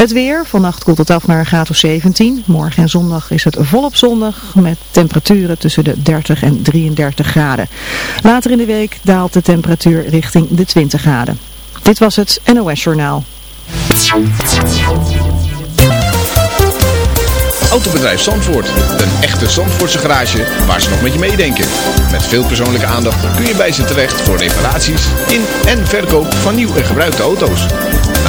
Het weer, vannacht koelt het af naar een graad of 17. Morgen en zondag is het volop zondag met temperaturen tussen de 30 en 33 graden. Later in de week daalt de temperatuur richting de 20 graden. Dit was het NOS Journaal. Autobedrijf Zandvoort. Een echte Zandvoortse garage waar ze nog met je meedenken. Met veel persoonlijke aandacht kun je bij ze terecht voor reparaties in en verkoop van nieuw en gebruikte auto's.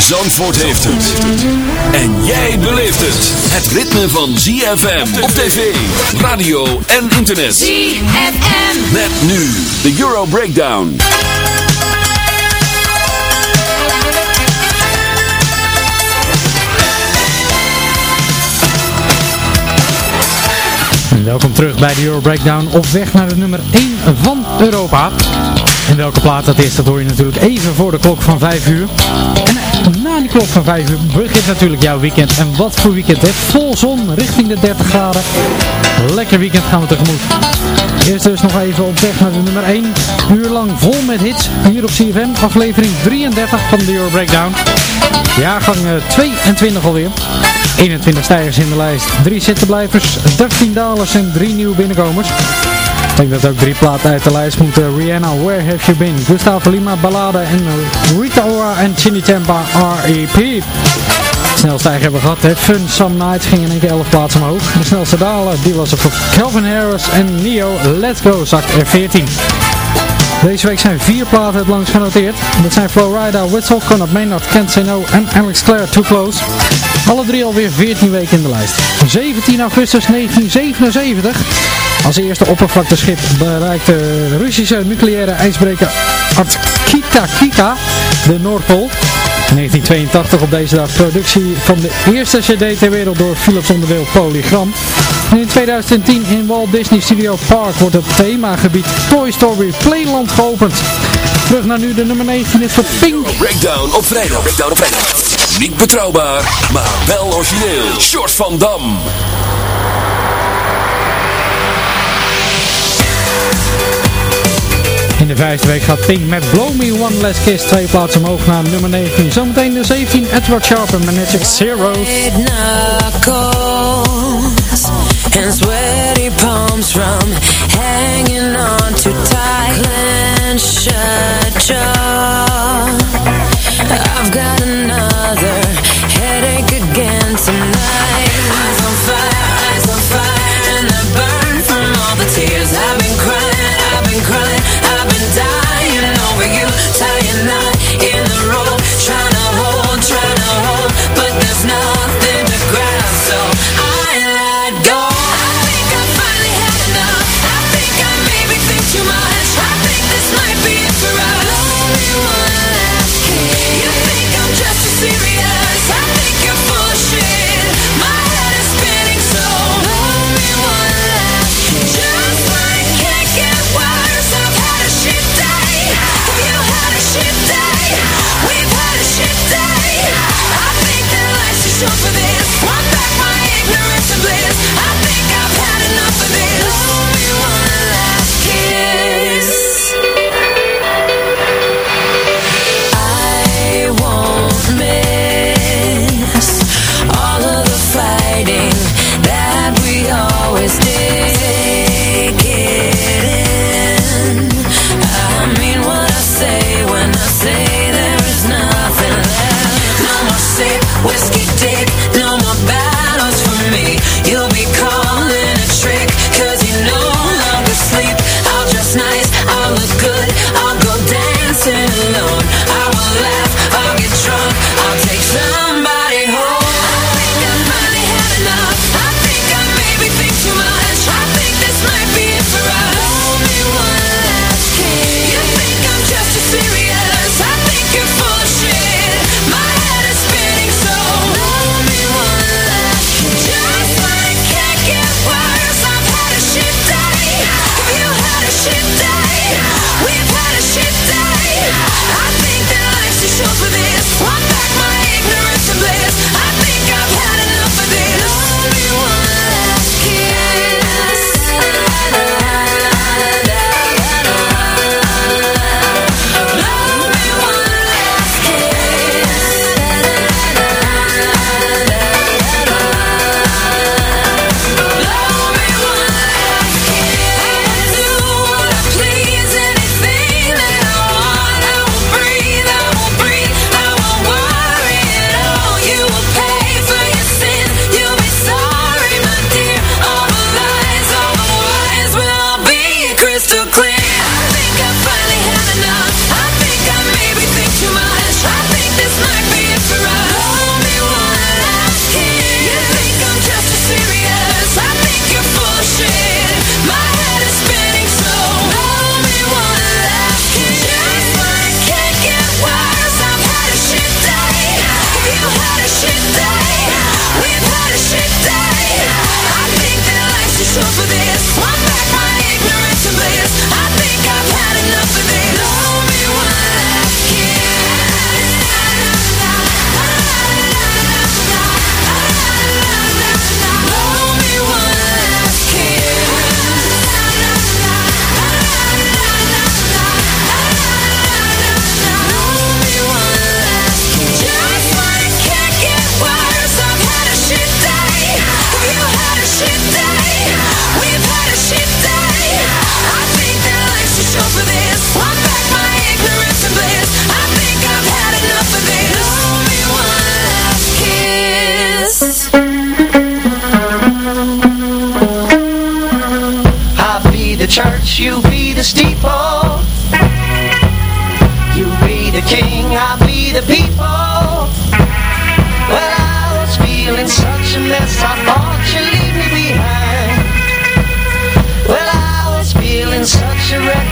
Zandvoort heeft het. En jij beleeft het. Het ritme van ZFM op tv, radio en internet. ZFM. Met nu de Euro Breakdown. En welkom terug bij de Euro Breakdown op weg naar de nummer 1 van Europa. En welke plaat dat is, dat hoor je natuurlijk even voor de klok van 5 uur. En eh, die klok van 5 uur begint natuurlijk jouw weekend. En wat voor weekend, hè? Vol zon, richting de 30 graden. Lekker weekend gaan we tegemoet. Eerst dus nog even op weg naar de nummer 1. Uur lang vol met hits hier op CFM. Aflevering 33 van de Euro Breakdown. Jaargang eh, 22 alweer. 21 stijgers in de lijst, 3 zittenblijvers, 13 dalers en 3 nieuwe binnenkomers. Ik denk dat ook drie platen uit de lijst moeten. Rihanna, Where Have You Been? Gustavo Lima, Ballade en Rita Ora en Chinny Tempa, R.E.P. Snelstijger hebben we gehad, hè. Fun Some Nights ging in één keer 11 plaatsen omhoog. De snelste daler, die was er voor Calvin Harris en Neo, Let's Go, zakt er 14. Deze week zijn vier platen het langst genoteerd. Dat zijn Florida, Whistle, Conor Maynard, Can't Say No en Alex Clare, Too Close. Alle drie alweer 14 weken in de lijst. 17 augustus 1977. Als eerste oppervlakteschip bereikte de Russische nucleaire ijsbreker Arktika Kika de Noordpool. In 1982 op deze dag productie van de eerste cd ter wereld door Philips onderdeel Polygram. En in 2010 in Walt Disney Studio Park wordt het themagebied Toy Story Playland geopend. Terug naar nu de nummer 19 is voor Pink. Breakdown op vrijdag. Breakdown op vrijdag. Niet betrouwbaar, maar wel origineel. Short van Dam. In de vijfde week gaat Pink met Blow Me One Last Kiss twee plaatsen omhoog naar nummer 19. Zometeen de 17, Edward Sharp en Magic Zero. And sweaty palms from hanging on too tight Clench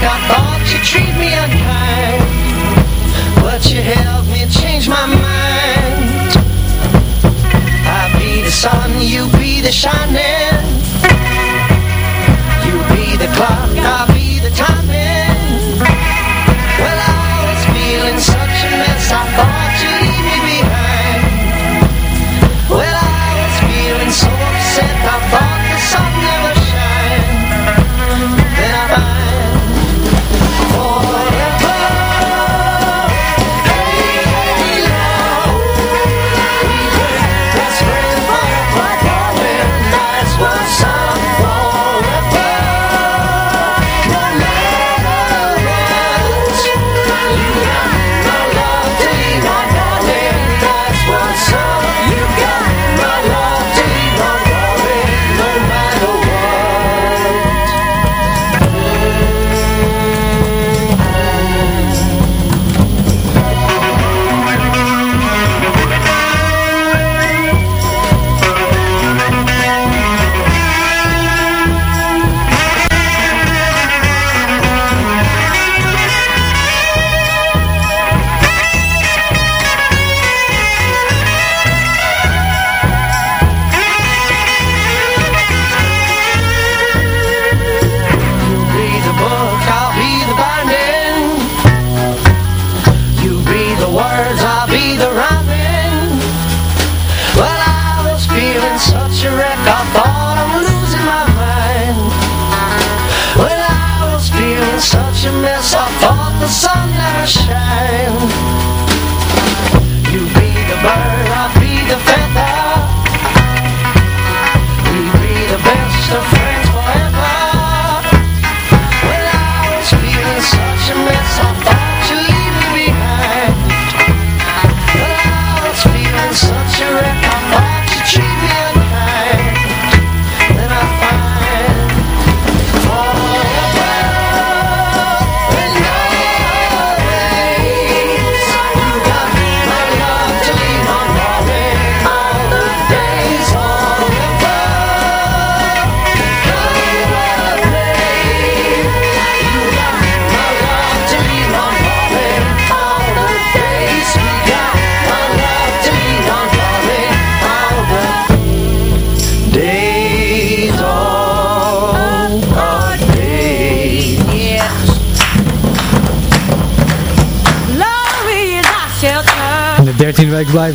got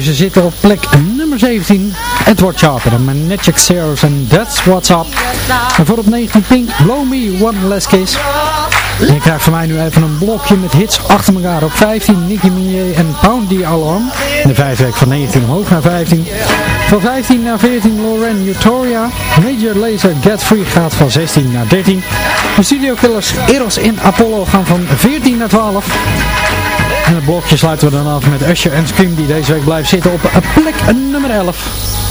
ze zitten op plek nummer 17. Edward Sharper en Magic Zeros en That's What's Up. En voor op 19 Pink, Blow Me One Less Kiss. En je krijgt van mij nu even een blokje met hits achter elkaar. Op 15 Nicki Minaj en Pound the Alarm. In de vijfde week van 19 omhoog naar 15. Van 15 naar 14 Lauren Utoria. Major Laser Get Free gaat van 16 naar 13. De Studio Killers Eros in Apollo gaan van 14 naar 12. En het blokje sluiten we dan af met Usher en Scream die deze week blijft zitten op plek nummer 11.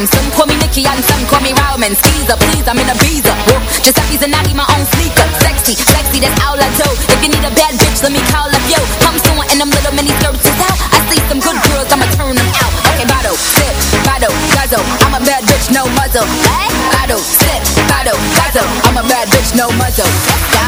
Them. Some call me Nicki and some call me Roman. Caesar, please, I'm in a visa. Whoa, Giuseppe's and I my own sneaker. Sexy, sexy, that's all I do. If you need a bad bitch, let me call up yo. Come soon in them little mini skirts is out. I see some good girls, I'ma turn them out. Okay, bottle, sip, bottle, guzzle. I'm a bad bitch, no muzzle. Bottle, sip, bottle, guzzle. I'm a bad bitch, no muzzle.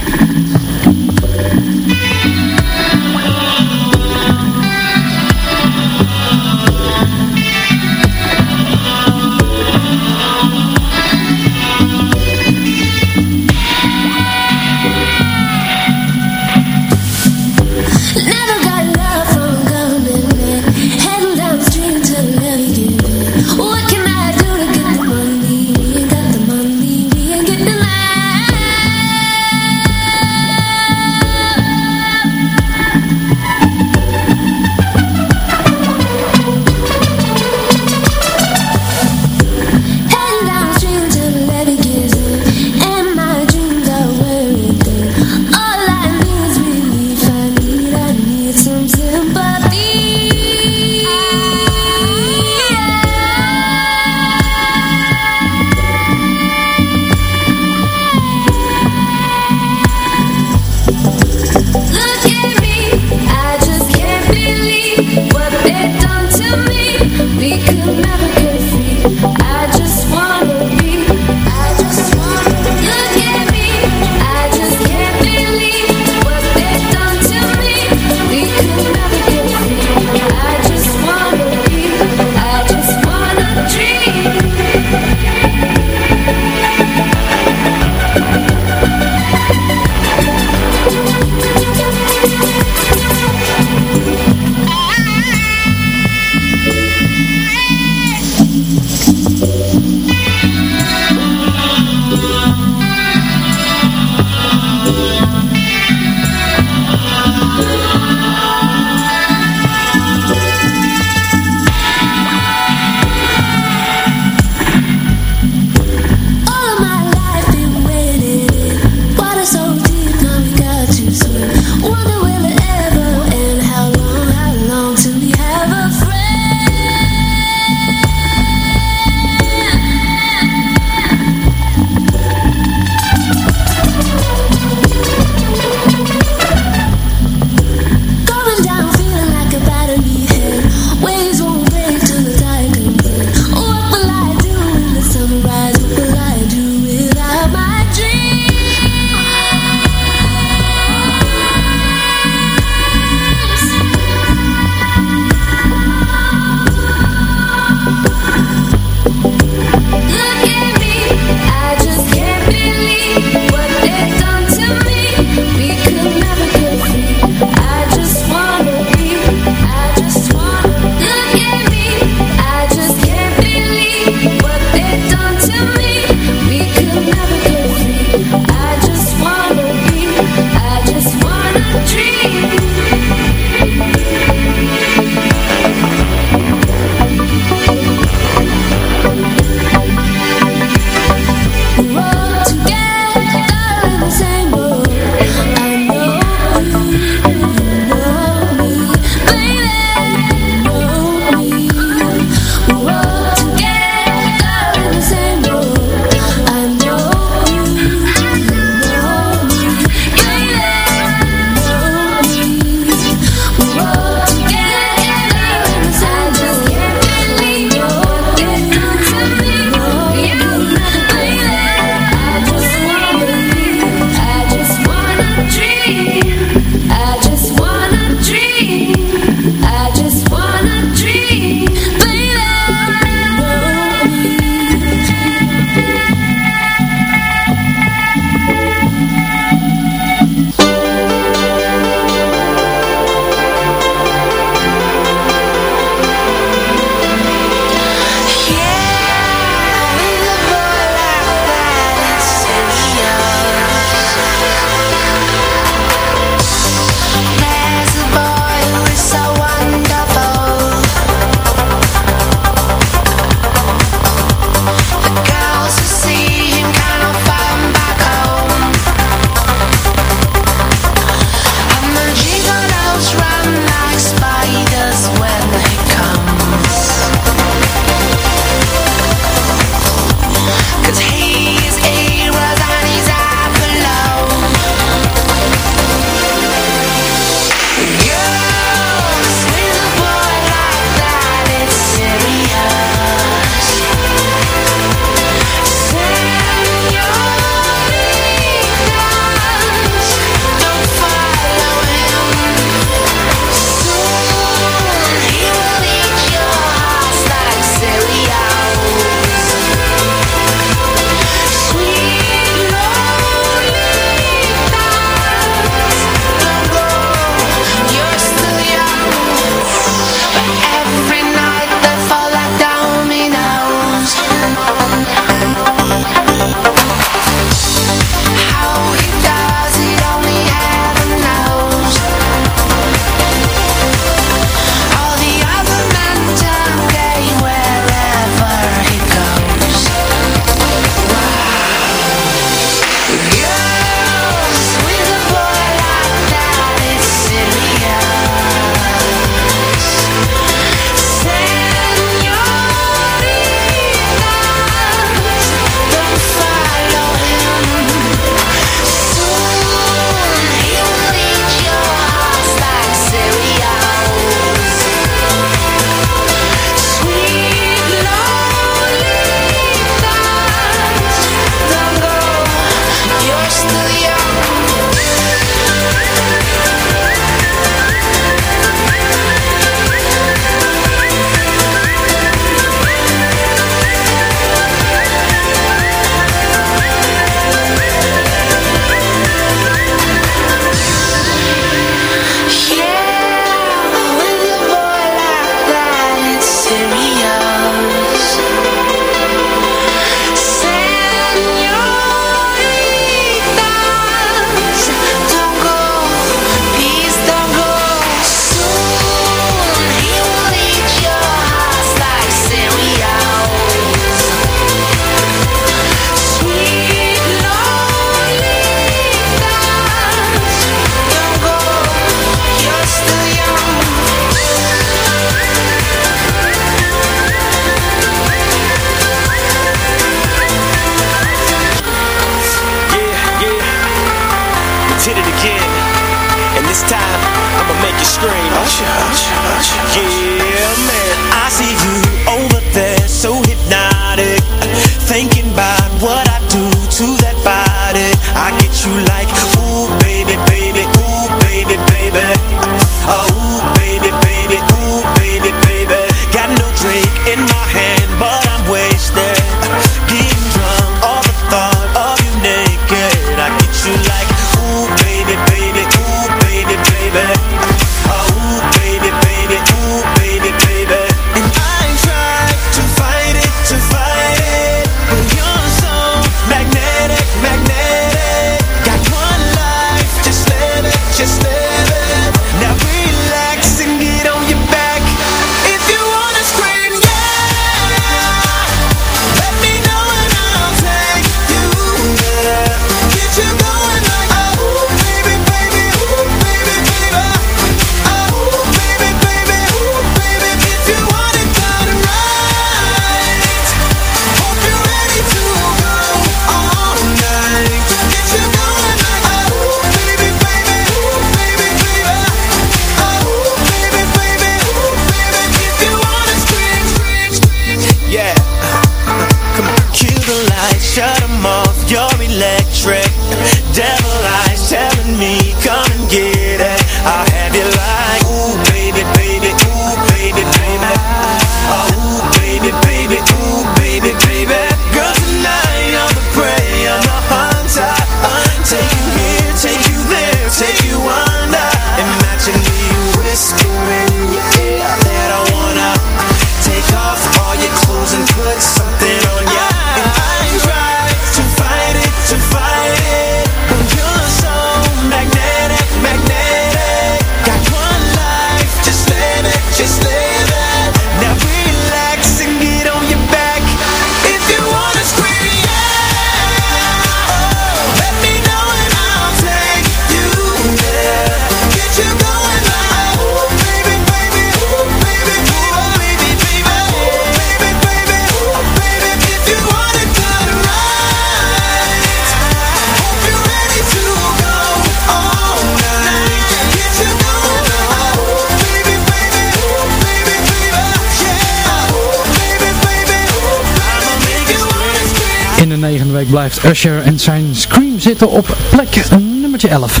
blijft Usher en zijn Scream zitten op plek nummertje 11.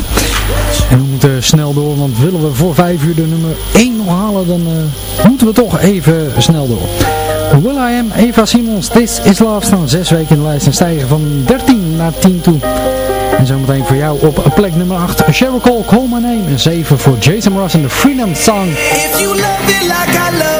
En we moeten snel door, want willen we voor 5 uur de nummer 1 nog halen, dan eh, moeten we toch even snel door. Will I Am, Eva Simons, This Is Love staan 6 weken in de lijst en stijgen van 13 naar 10 toe. En zometeen voor jou op plek nummer 8, Cheryl Cole, Call My Name. En 7 voor Jason Ross en de Freedom Song. If you love it like I love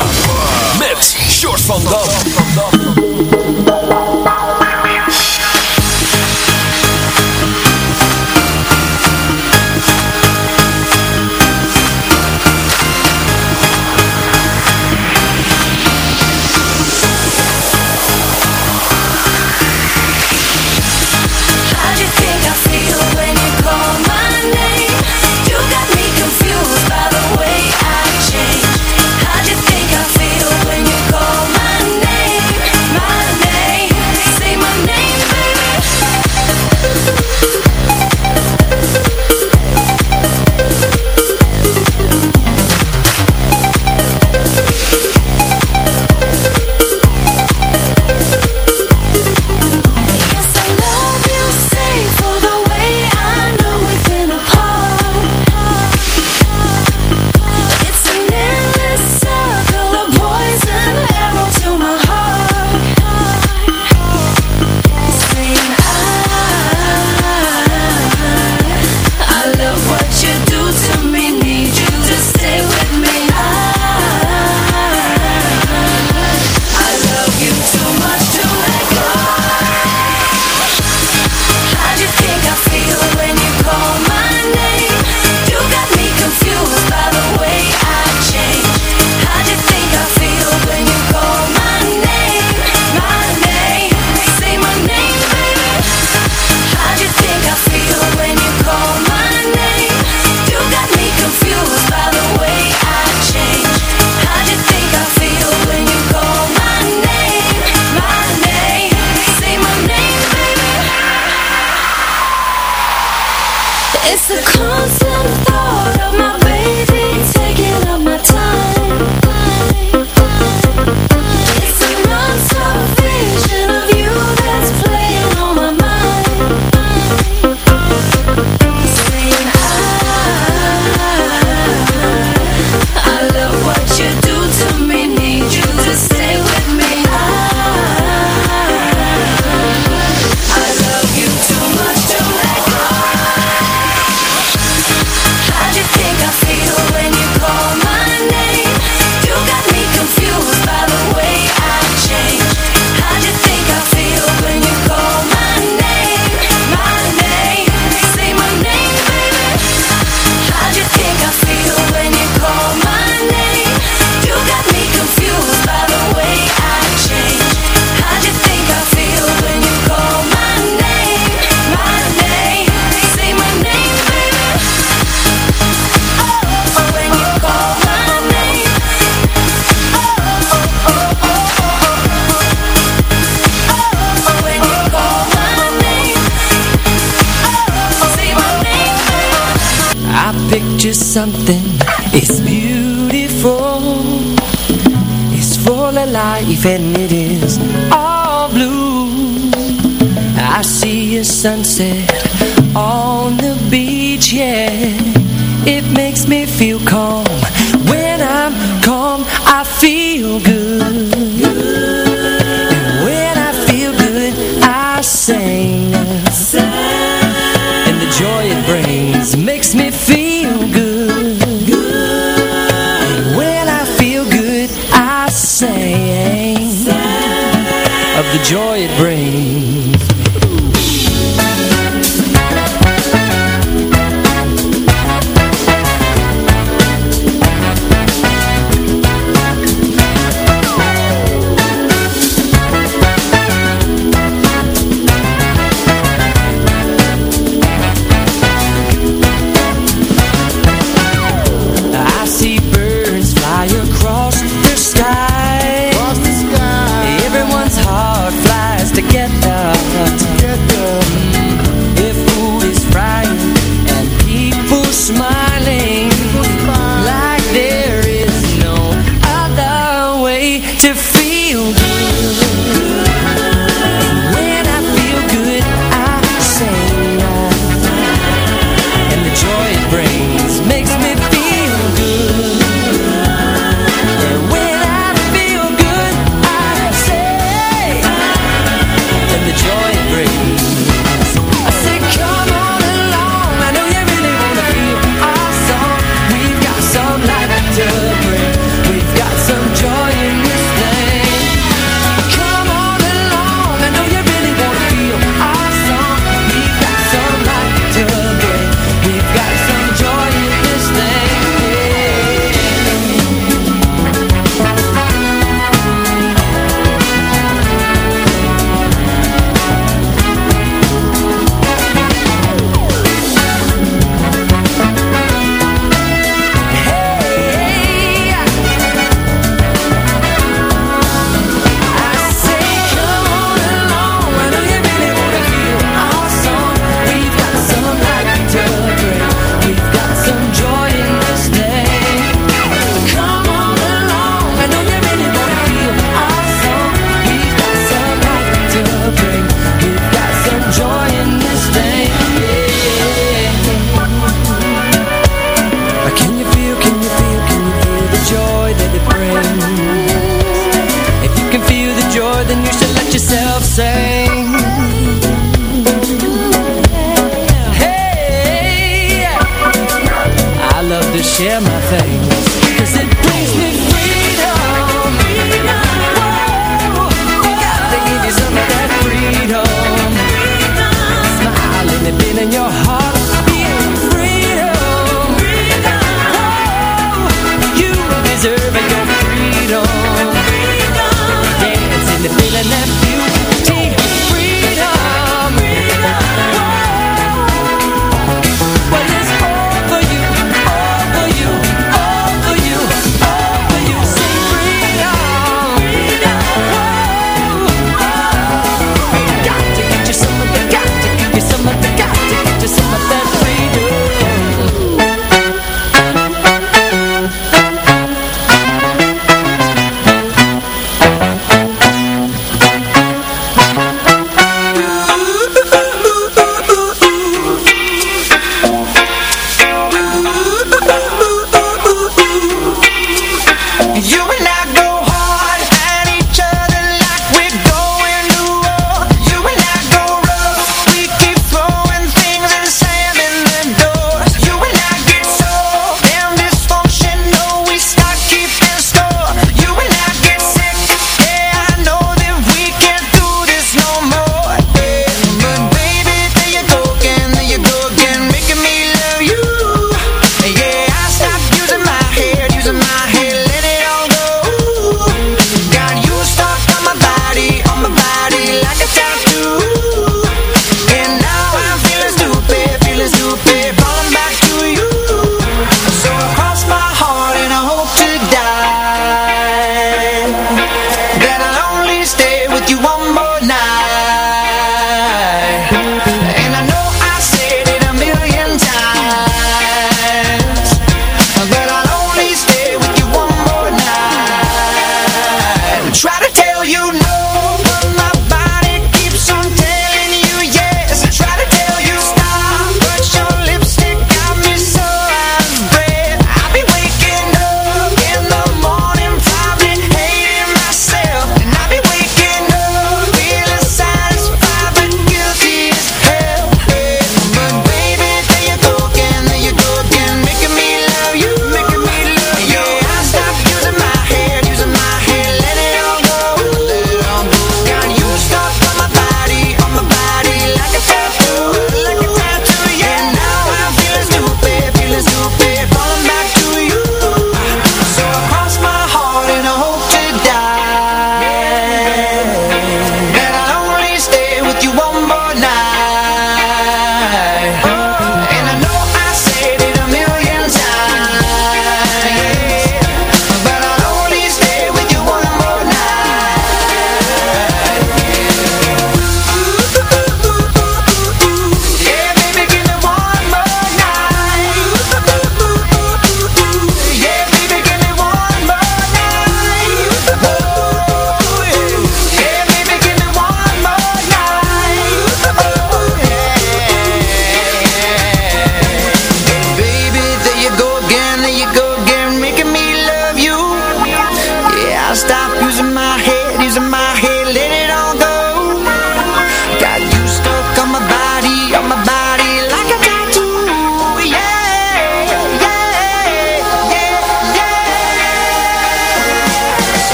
Of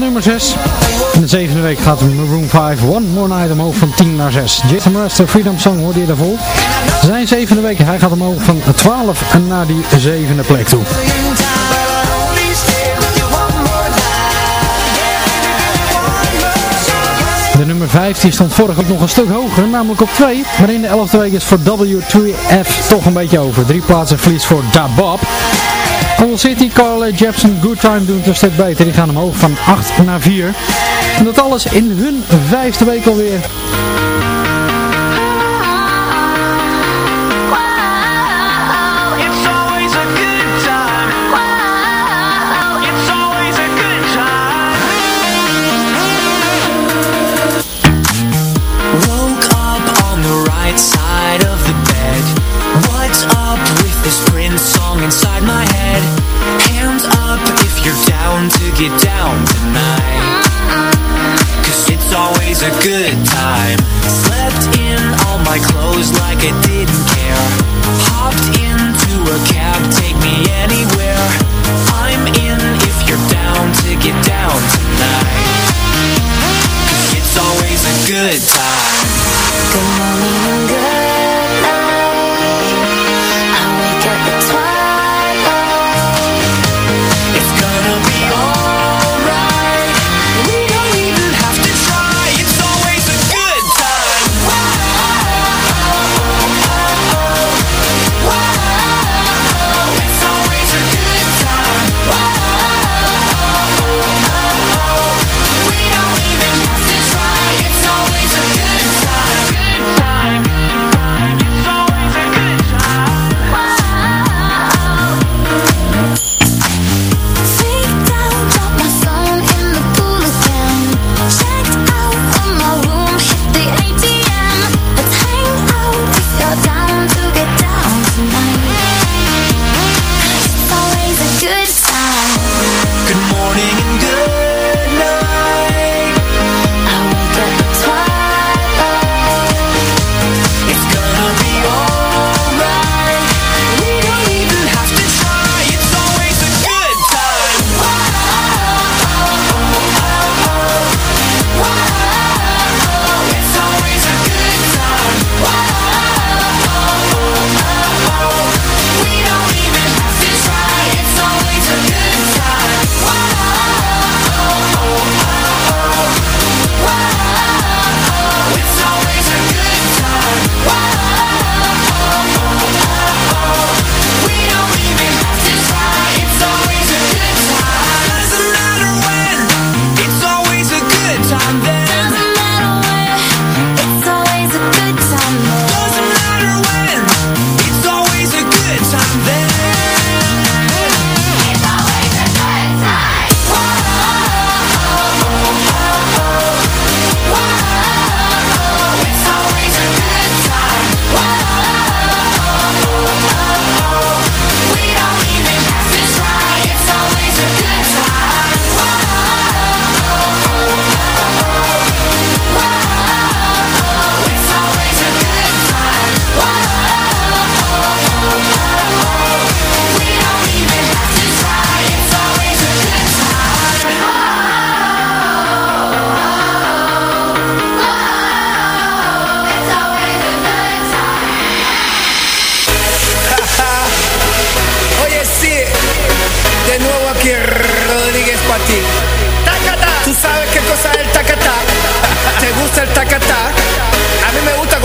nummer 6. In de zevende week gaat Maroon 5 One More Night omhoog van 10 naar 6. Jason master Freedom Song, hoorde je daarvoor. Zijn zevende week, hij gaat omhoog van 12 naar die zevende plek toe. De nummer 15 stond vorige week nog een stuk hoger, namelijk op 2. Maar in de 11e week is voor W2F toch een beetje over. Drie plaatsen verlies voor Dabob. Paul City, Carl Jepson, Good Time doen het een stuk beter. Die gaan omhoog van 8 naar 4. En dat alles in hun vijfde week alweer.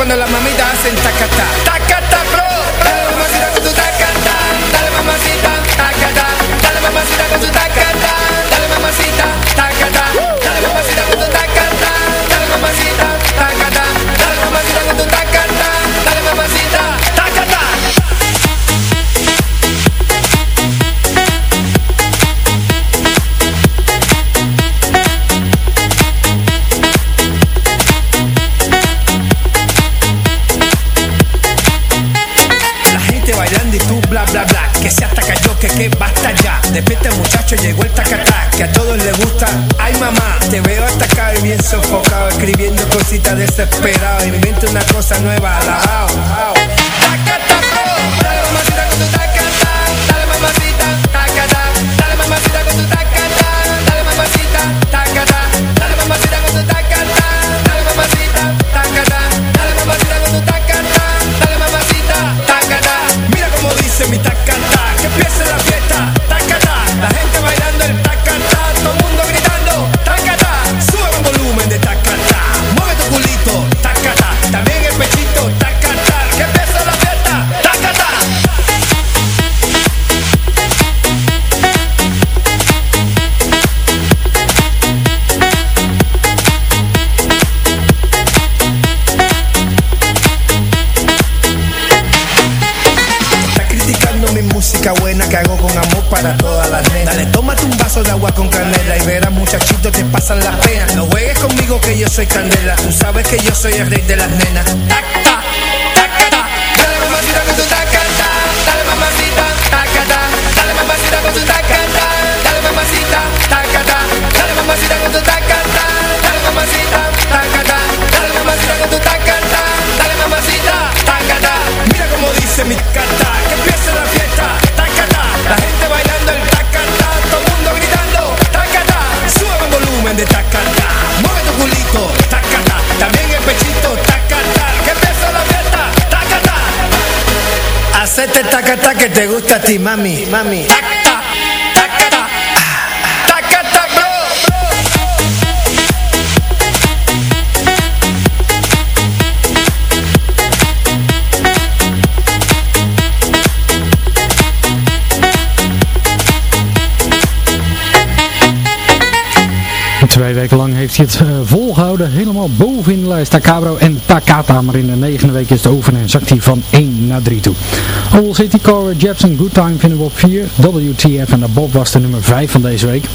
cuando mamita mamitas hacen tacata. Tacata. se esperaba. Inventa una cosa nueva, la música buena que hago con amor para todas las nenas. Dale, tómate un vaso de agua con canela y verás muchachitos te pasan la pena. No juegues conmigo que yo soy candela, tú sabes que yo soy el rey de las nenas. Taca, tacata, dale mamacita con tu tacata, dale mamacita, tacata, dale mamacita con tu tacata, dale mamacita, tacata, dale mamacita con tu tacata, dale dale mamacita con tu. Mira como dice mi cata, que empiece la fiesta, Hacete tacata que te gusta a ti, mami, mami. Tacata, tacata, bro. Twee weken lang heeft hij het eh, volgehouden. Helemaal boven in de lijst. Takabro en Takata. Maar in de negende week is het over en zakt hij van 1 naar 3 toe. Owl City Core Jepson Good Time vinden we op 4. WTF en Bob was de nummer 5 van deze week.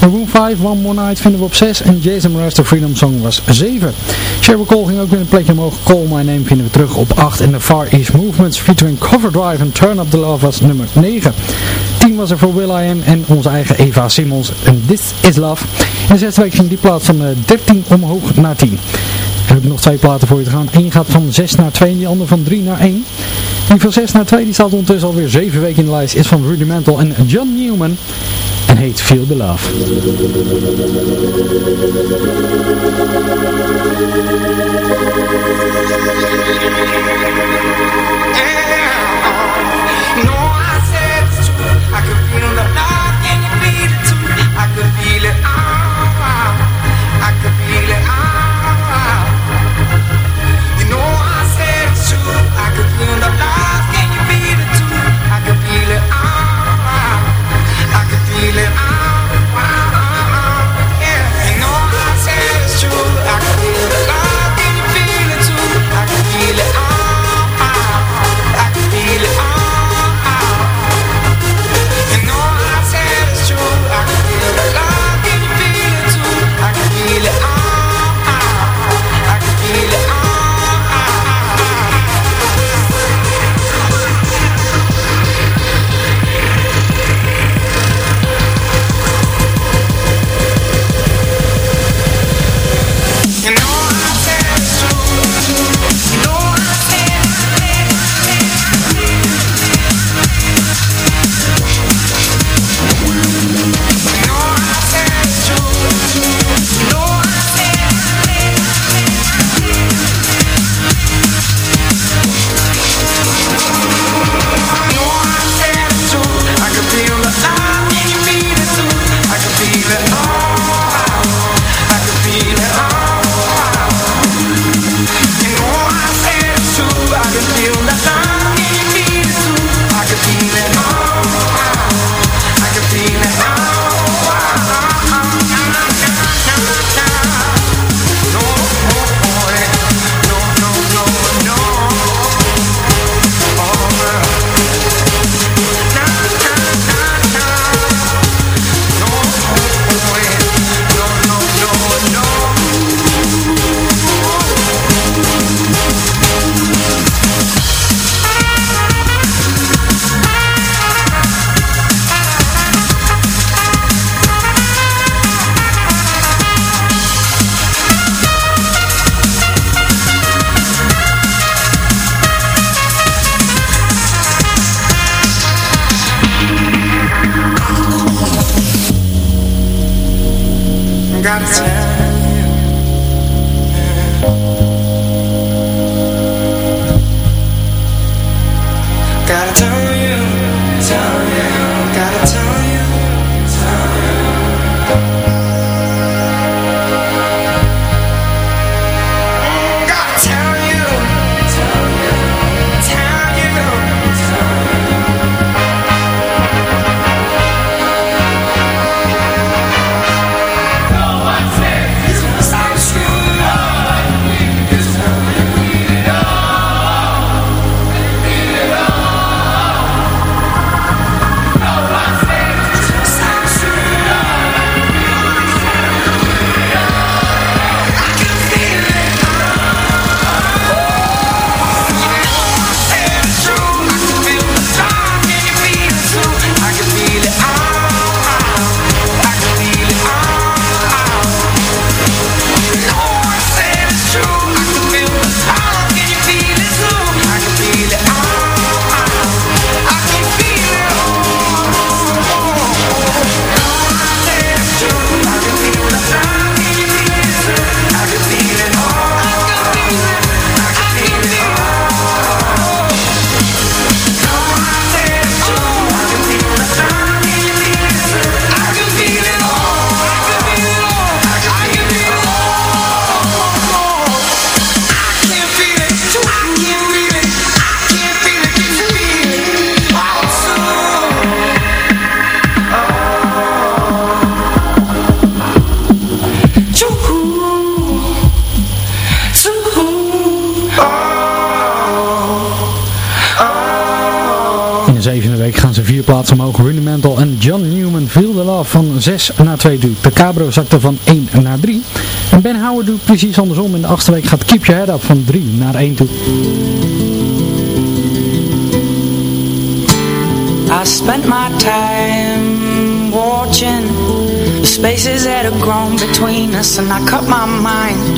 Maroon 5 One More Night vinden we op 6. En Jason Mraz de Freedom Song was 7. Sheryl Cole ging ook weer een plekje omhoog. Call My Name vinden we terug op 8. En de Far East Movements featuring Cover Drive en Turn Up The Love was nummer 9. 10 was er voor Will I Am en onze eigen Eva Simmons. En This Is Love. In de zesde week ging die plaats van eh, 13 omhoog naar 10. heb ik nog twee platen voor je te gaan. Eén gaat van 6 naar 2 en die andere van 3 naar 1. Die van 6 naar 2 die staat ondertussen alweer 7 weken in de lijst. Is van Rudimental en John Newman. En heet Feel the Love. Plaatsen omhoog. Rudimental en John Newman Feel the Love van 6 naar 2 doet. De Cabro zakte van 1 naar 3. En Ben Howard doet precies andersom. In de achtste week gaat Keep Your Head Up van 3 naar 1 toe. I spent my time watching the spaces that have grown between us and I cut my mind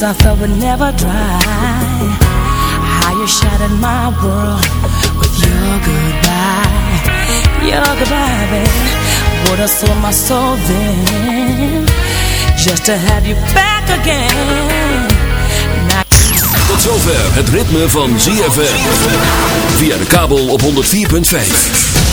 I thought would never dry. How you shattered my world with your goodbye. Your goodbye, baby. Would have sold my soul then, just to have you back again. Tot zover het ritme van ZFM. Via de kabel op 104.5.